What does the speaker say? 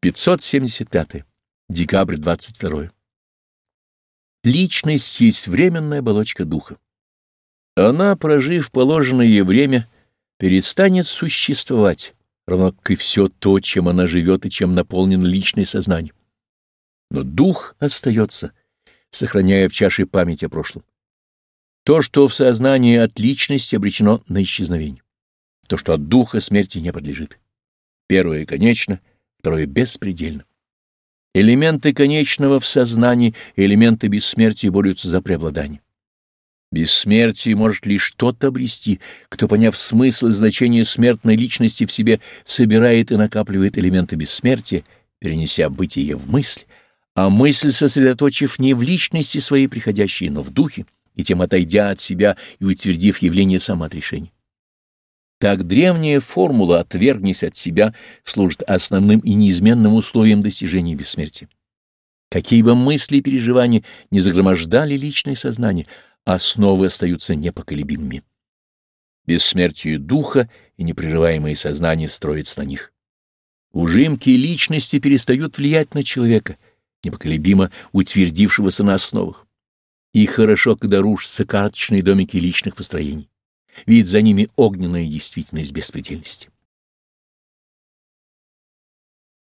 575. Декабрь 22. Личность есть временная оболочка духа. Она, прожив положенное ей время, перестанет существовать, равно как и все то, чем она живет и чем наполнено личное сознание. Но дух остается, сохраняя в чаше память о прошлом. То, что в сознании от личности обречено на исчезновение. То, что от духа смерти не подлежит. Первое конечно — второе беспредельно. Элементы конечного в сознании элементы бессмертия борются за преобладание. Бессмертие может лишь что-то обрести, кто, поняв смысл и значение смертной личности в себе, собирает и накапливает элементы бессмертия, перенеся бытие в мысль, а мысль сосредоточив не в личности своей приходящей, но в духе, и тем отойдя от себя и утвердив явление самоотрешения. Так древняя формула «отвергнись от себя» служит основным и неизменным условием достижения бессмертия. Какие бы мысли и переживания не загромождали личное сознание, основы остаются непоколебимыми. Бессмертие духа и непрерываемое сознание строятся на них. Ужимки личности перестают влиять на человека, непоколебимо утвердившегося на основах. И хорошо, когда рушатся карточные домики личных построений видит за ними огненная действительность беспредельности.